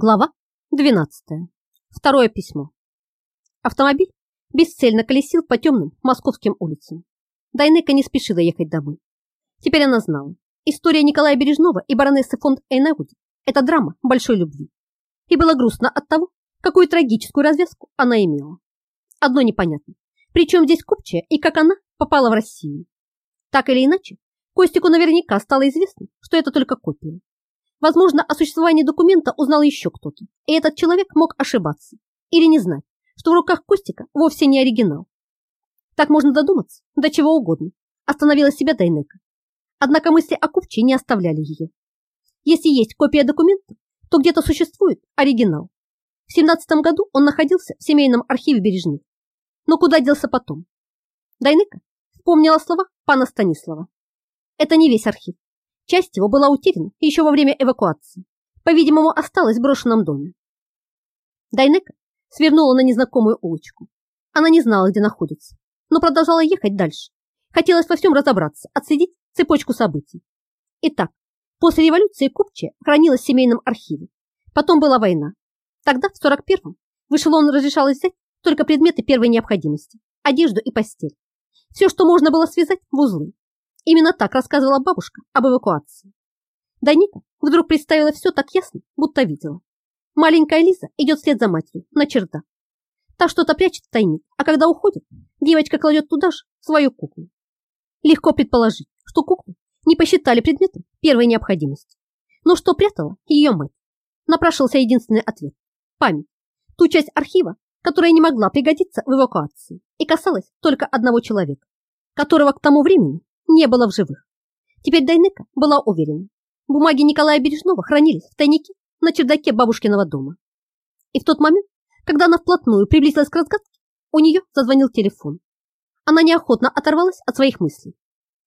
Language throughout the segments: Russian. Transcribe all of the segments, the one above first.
Глава 12. Второе письмо. Автомобиль бесцельно колесил по темным московским улицам. Дайнека не спешила ехать домой. Теперь она знала. История Николая Бережного и баронессы фонд Эйнауди – это драма большой любви. И было грустно от того, какую трагическую развязку она имела. Одно непонятно. Причем здесь Купчая и как она попала в Россию. Так или иначе, Костику наверняка стало известно, что это только копия. Возможно, о существовании документа узнал еще кто-то, и этот человек мог ошибаться или не знать, что в руках Костика вовсе не оригинал. Так можно додуматься до чего угодно, остановила себя Дайнека. Однако мысли о Купче не оставляли ее. Если есть копия документа, то где-то существует оригинал. В 17 году он находился в семейном архиве Бережных. Но куда делся потом? Дайнека вспомнила слова пана Станислава. Это не весь архив. Часть его была утеряна еще во время эвакуации. По-видимому, осталась в брошенном доме. Дайнека свернула на незнакомую улочку. Она не знала, где находится, но продолжала ехать дальше. Хотелось во всем разобраться, отследить цепочку событий. Итак, после революции Купче хранилась в семейном архиве. Потом была война. Тогда, в 41-м, в эшелон разрешалось взять только предметы первой необходимости, одежду и постель. Все, что можно было связать в узлы. Именно так рассказывала бабушка об эвакуации. Даника вдруг представила все так ясно, будто видела. Маленькая Лиза идет вслед за матерью на чердак. Та что-то прячет в тайник, а когда уходит, девочка кладет туда же свою куклу. Легко предположить, что куклу не посчитали предметом первой необходимости. Но что прятала ее мать? Напрашивался единственный ответ – память. Ту часть архива, которая не могла пригодиться в эвакуации и касалась только одного человека, которого к тому времени не было в живых. Теперь Дайнека была уверена. Бумаги Николая Бережного хранились в тайнике на чердаке бабушкиного дома. И в тот момент, когда она вплотную приблизилась к разгадке, у нее зазвонил телефон. Она неохотно оторвалась от своих мыслей.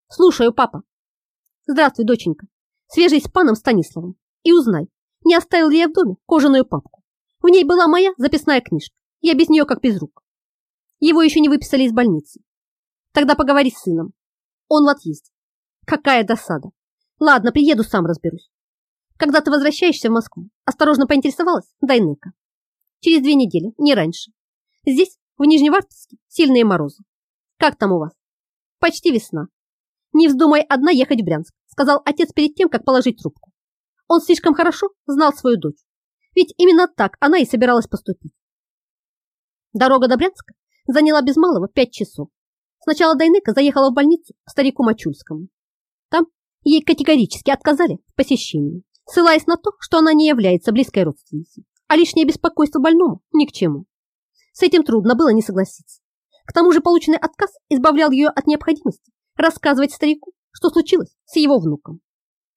«Слушаю, папа». «Здравствуй, доченька. Свежий с паном Станиславом. И узнай, не оставил ли я в доме кожаную папку. В ней была моя записная книжка. Я без нее как без рук. Его еще не выписали из больницы. Тогда поговори с сыном. Он в отъезде. Какая досада. Ладно, приеду, сам разберусь. Когда ты возвращаешься в Москву, осторожно поинтересовалась Дайнека. Через две недели, не раньше. Здесь, в Нижневартовске, сильные морозы. Как там у вас? Почти весна. Не вздумай одна ехать в Брянск, сказал отец перед тем, как положить трубку. Он слишком хорошо знал свою дочь. Ведь именно так она и собиралась поступить. Дорога до Брянска заняла без малого пять часов. Сначала Дайнека заехала в больницу к старику Мачульскому. Там ей категорически отказали в посещении, ссылаясь на то, что она не является близкой родственницей, а лишнее беспокойство больному ни к чему. С этим трудно было не согласиться. К тому же полученный отказ избавлял ее от необходимости рассказывать старику, что случилось с его внуком.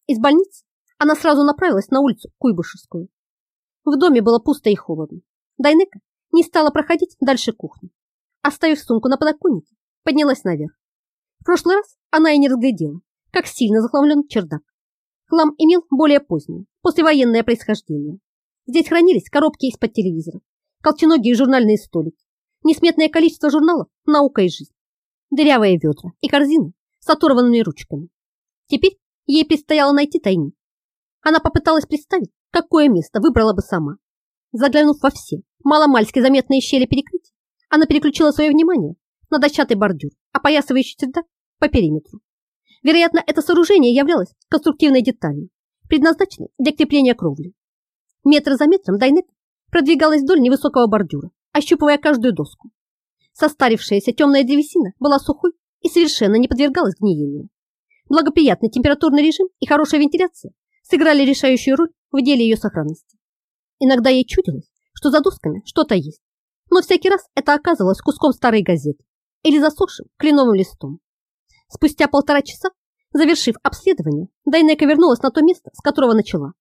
Из больницы она сразу направилась на улицу Куйбышевскую. В доме было пусто и холодно. Дайнека не стала проходить дальше кухни. Оставив сумку на подоконнике, поднялась наверх. В прошлый раз она и не разглядела, как сильно захламлен чердак. Хлам имел более позднее, послевоенное происхождение. Здесь хранились коробки из-под телевизора, колченогие журнальные столики, несметное количество журналов «Наука и жизнь», дырявые ведра и корзины с оторванными ручками. Теперь ей предстояло найти тайник. Она попыталась представить, какое место выбрала бы сама. Заглянув во все маломальски заметные щели перекрытия, она переключила свое внимание на дощатый бордюр, опоясывающий чердак по периметру. Вероятно, это сооружение являлось конструктивной деталью, предназначенной для крепления кровли. Метр за метром Дайнек продвигалась вдоль невысокого бордюра, ощупывая каждую доску. Состарившаяся темная древесина была сухой и совершенно не подвергалась гниению. Благоприятный температурный режим и хорошая вентиляция сыграли решающую роль в деле ее сохранности. Иногда ей чудилось, что за досками что-то есть, но всякий раз это оказывалось куском старой газеты или засохшим кленовым листом. Спустя полтора часа, завершив обследование, Дайнека вернулась на то место, с которого начала.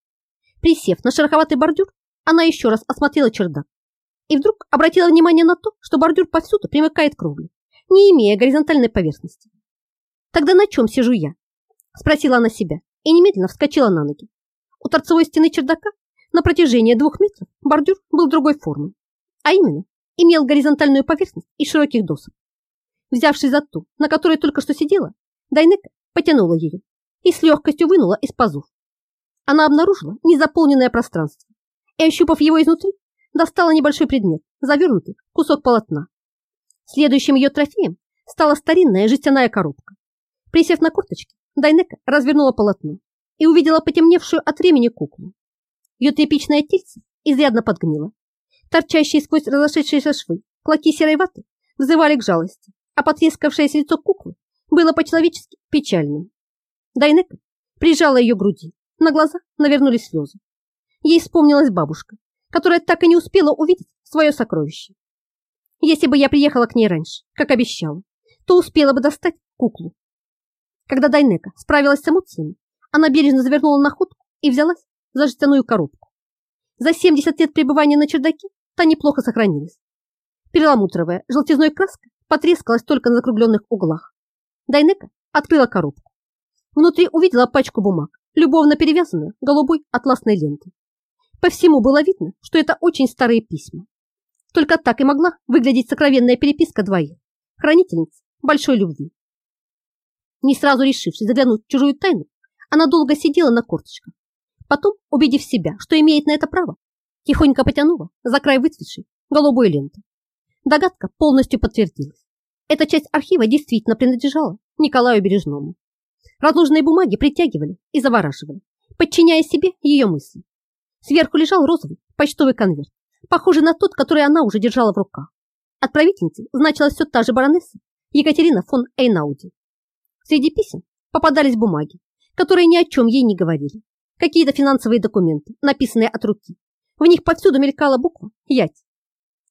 Присев на шероховатый бордюр, она еще раз осмотрела чердак и вдруг обратила внимание на то, что бордюр повсюду примыкает к кровле, не имея горизонтальной поверхности. «Тогда на чем сижу я?» – спросила она себя и немедленно вскочила на ноги. У торцевой стены чердака на протяжении двух метров бордюр был другой формы, а именно имел горизонтальную поверхность из широких досок. Взявшись за ту, на которой только что сидела, Дайнека потянула ее и с легкостью вынула из пазов. Она обнаружила незаполненное пространство и, ощупав его изнутри, достала небольшой предмет, завернутый в кусок полотна. Следующим ее трофеем стала старинная жестяная коробка. Присев на курточке, Дайнека развернула полотно и увидела потемневшую от времени куклу. Ее тряпичное тельце изрядно подгнило. Торчащие сквозь разошедшиеся швы клоки серой ваты взывали к жалости, а потрескавшееся лицо куклы было по-человечески печальным. Дайнека прижала ее к груди, на глаза навернулись слезы. Ей вспомнилась бабушка, которая так и не успела увидеть свое сокровище. Если бы я приехала к ней раньше, как обещала, то успела бы достать куклу. Когда Дайнека справилась с эмоциями, она бережно завернула находку и взялась за жестяную коробку. За 70 лет пребывания на чердаке та неплохо сохранилась. Перламутровая желтизной краска потрескалась только на закругленных углах. Дайнека открыла коробку. Внутри увидела пачку бумаг, любовно перевязанную голубой атласной лентой. По всему было видно, что это очень старые письма. Только так и могла выглядеть сокровенная переписка двоих, хранительниц большой любви. Не сразу решившись заглянуть в чужую тайну, она долго сидела на корточках. Потом, убедив себя, что имеет на это право, тихонько потянула за край выцветшей голубой ленты. Догадка полностью подтвердилась. Эта часть архива действительно принадлежала Николаю Бережному. Разложенные бумаги притягивали и завораживали, подчиняя себе ее мысли. Сверху лежал розовый почтовый конверт, похожий на тот, который она уже держала в руках. Отправительницей значилась все та же баронесса Екатерина фон Эйнауди. Среди писем попадались бумаги, которые ни о чем ей не говорили. Какие-то финансовые документы, написанные от руки. В них повсюду мелькала буква «Ять».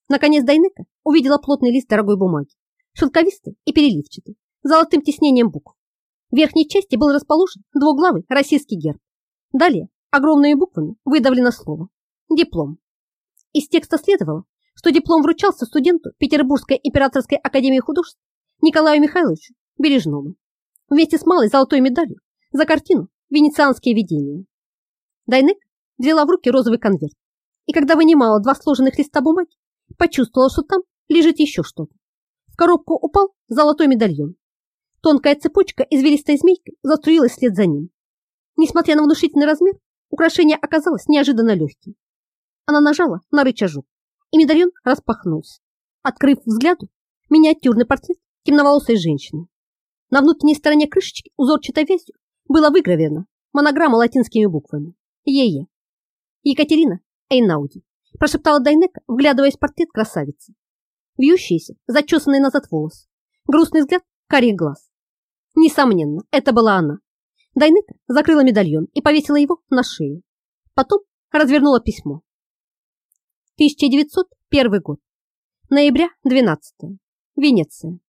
Наконец Дайнека увидела плотный лист дорогой бумаги, шелковистый и переливчатый, золотым тиснением букв. В верхней части был расположен двуглавый российский герб. Далее огромными буквами выдавлено слово «диплом». Из текста следовало, что диплом вручался студенту Петербургской императорской академии художеств Николаю Михайловичу Бережному вместе с малой золотой медалью за картину «Венецианские видения». Дайнек взяла в руки розовый конверт и, когда вынимала два сложенных листа бумаги, почувствовала, что там лежит еще что-то. В коробку упал золотой медальон. Тонкая цепочка извилистой змейкой заструилась вслед за ним. Несмотря на внушительный размер, Украшение оказалось неожиданно легким. Она нажала на рычажок, и медальон распахнулся, открыв взгляду миниатюрный портрет темноволосой женщины. На внутренней стороне крышечки узорчатой вязью было выгравировано монограмма латинскими буквами «Ее». Екатерина Эйнауди прошептала Дайнека, вглядываясь в портрет красавицы. Вьющиеся, зачесанные назад волосы, грустный взгляд, карий глаз. Несомненно, это была она. Дайнека закрыла медальон и повесила его на шею. Потом развернула письмо. 1901 год. Ноября 12. Венеция.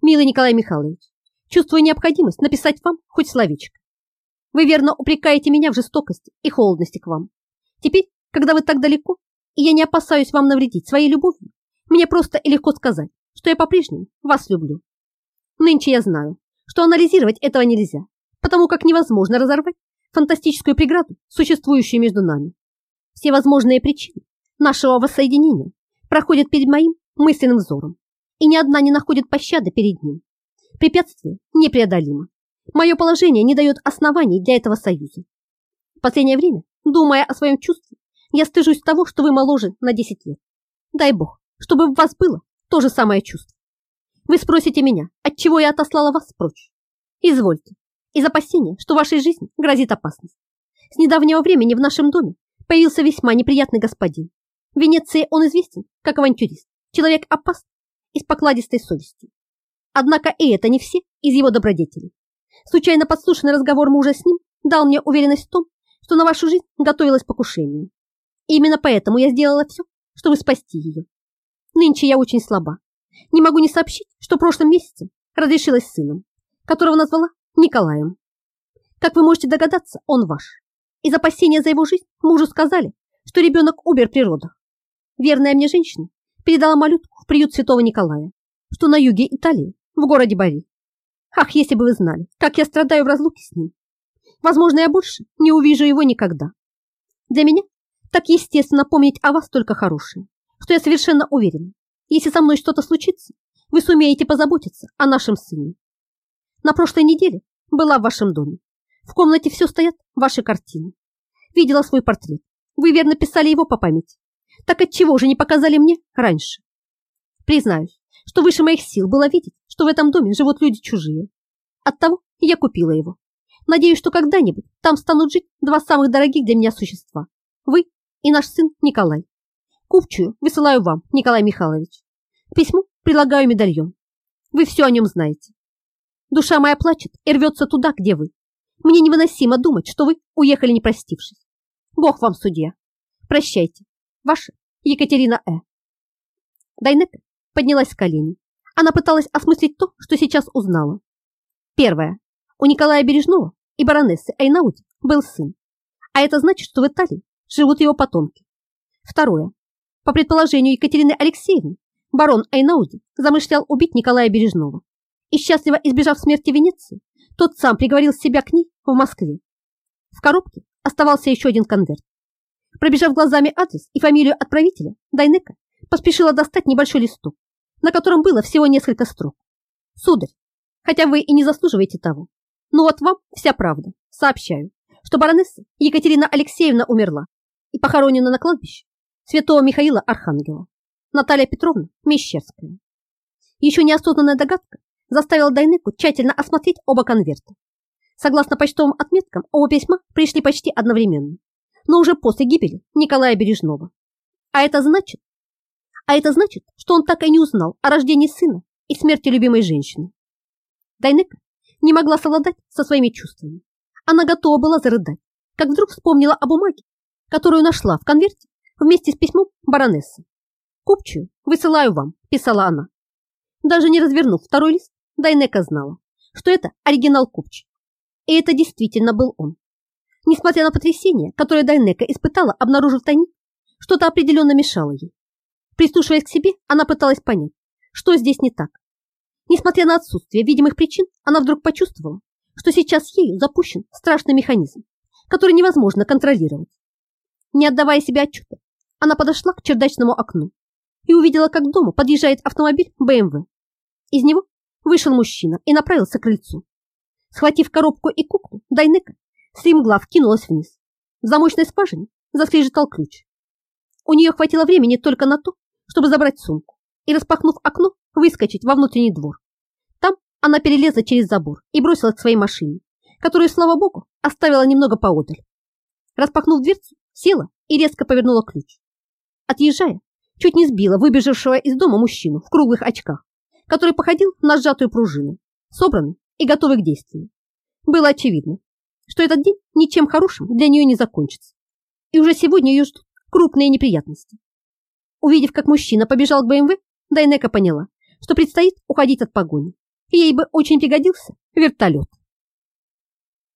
Милый Николай Михайлович, чувствую необходимость написать вам хоть словечко. Вы верно упрекаете меня в жестокости и холодности к вам. Теперь, когда вы так далеко, и я не опасаюсь вам навредить своей любовью, мне просто и легко сказать, что я по-прежнему вас люблю. Нынче я знаю, что анализировать этого нельзя, потому как невозможно разорвать фантастическую преграду, существующую между нами. Все возможные причины нашего воссоединения проходят перед моим мысленным взором, и ни одна не находит пощады перед ним. Препятствие непреодолимо. Мое положение не дает оснований для этого союза. В последнее время, думая о своем чувстве, я стыжусь того, что вы моложе на 10 лет. Дай Бог, чтобы в вас было то же самое чувство. Вы спросите меня, от чего я отослала вас прочь. Извольте, из опасения, что вашей жизни грозит опасность. С недавнего времени в нашем доме появился весьма неприятный господин. В Венеции он известен как авантюрист, человек опасный и с покладистой совестью. Однако и это не все из его добродетелей. Случайно подслушанный разговор мужа с ним дал мне уверенность в том, что на вашу жизнь готовилось покушение. И именно поэтому я сделала все, чтобы спасти ее. Нынче я очень слаба. Не могу не сообщить, что прошлым месяцем разрешилась с сыном, которого назвала Николаем. Как вы можете догадаться, он ваш. Из опасения за его жизнь мужу сказали, что ребенок умер при родах. Верная мне женщина передала малютку в приют святого Николая, что на юге Италии, в городе Бари. Ах, если бы вы знали, как я страдаю в разлуке с ним. Возможно, я больше не увижу его никогда. Для меня так естественно помнить о вас только хорошее, что я совершенно уверена, если со мной что-то случится, вы сумеете позаботиться о нашем сыне. На прошлой неделе была в вашем доме. В комнате все стоят ваши картины. Видела свой портрет. Вы верно писали его по памяти. Так отчего же не показали мне раньше? Признаюсь, что выше моих сил было видеть, что в этом доме живут люди чужие. Оттого я купила его. Надеюсь, что когда-нибудь там станут жить два самых дорогих для меня существа. Вы и наш сын Николай. Купчую высылаю вам, Николай Михайлович. К письму прилагаю медальон. Вы все о нем знаете. Душа моя плачет и рвется туда, где вы. Мне невыносимо думать, что вы уехали не простившись. Бог вам судья. Прощайте. Ваша Екатерина Э. Дайнека поднялась с колени. Она пыталась осмыслить то, что сейчас узнала. Первое. У Николая Бережного и баронессы Эйнауди был сын. А это значит, что в Италии живут его потомки. Второе. По предположению Екатерины Алексеевны, барон Эйнауди замышлял убить Николая Бережного. И счастливо избежав смерти Венеции, тот сам приговорил себя к ней в Москве. В коробке оставался еще один конверт. Пробежав глазами адрес и фамилию отправителя, Дайнека поспешила достать небольшой листок, на котором было всего несколько строк. «Сударь, хотя вы и не заслуживаете того, но вот вам вся правда. Сообщаю, что баронесса Екатерина Алексеевна умерла и похоронена на кладбище святого Михаила Архангела. Наталья Петровна Мещерская». Еще неосознанная догадка заставила Дайнеку тщательно осмотреть оба конверта. Согласно почтовым отметкам, оба письма пришли почти одновременно но уже после гибели Николая Бережного. А это значит, а это значит, что он так и не узнал о рождении сына и смерти любимой женщины. Дайнека не могла совладать со своими чувствами. Она готова была зарыдать, как вдруг вспомнила о бумаге, которую нашла в конверте вместе с письмом баронессы. «Купчую высылаю вам», – писала она. Даже не развернув второй лист, Дайнека знала, что это оригинал Купчи. И это действительно был он. Несмотря на потрясение, которое Дайнека испытала, обнаружив тайник, что-то определенно мешало ей. Прислушиваясь к себе, она пыталась понять, что здесь не так. Несмотря на отсутствие видимых причин, она вдруг почувствовала, что сейчас ею запущен страшный механизм, который невозможно контролировать. Не отдавая себе отчета, она подошла к чердачному окну и увидела, как к дому подъезжает автомобиль БМВ. Из него вышел мужчина и направился к крыльцу. Схватив коробку и куклу, Дайнека Стремглав кинулась вниз. В замочной скважине заскрежетал ключ. У нее хватило времени только на то, чтобы забрать сумку и, распахнув окно, выскочить во внутренний двор. Там она перелезла через забор и бросилась к своей машине, которую, слава богу, оставила немного поодаль. Распахнув дверцу, села и резко повернула ключ. Отъезжая, чуть не сбила выбежавшего из дома мужчину в круглых очках, который походил на сжатую пружину, собранный и готовый к действию. Было очевидно, что этот день ничем хорошим для нее не закончится. И уже сегодня ее ждут крупные неприятности. Увидев, как мужчина побежал к БМВ, Дайнека поняла, что предстоит уходить от погони, и ей бы очень пригодился вертолет.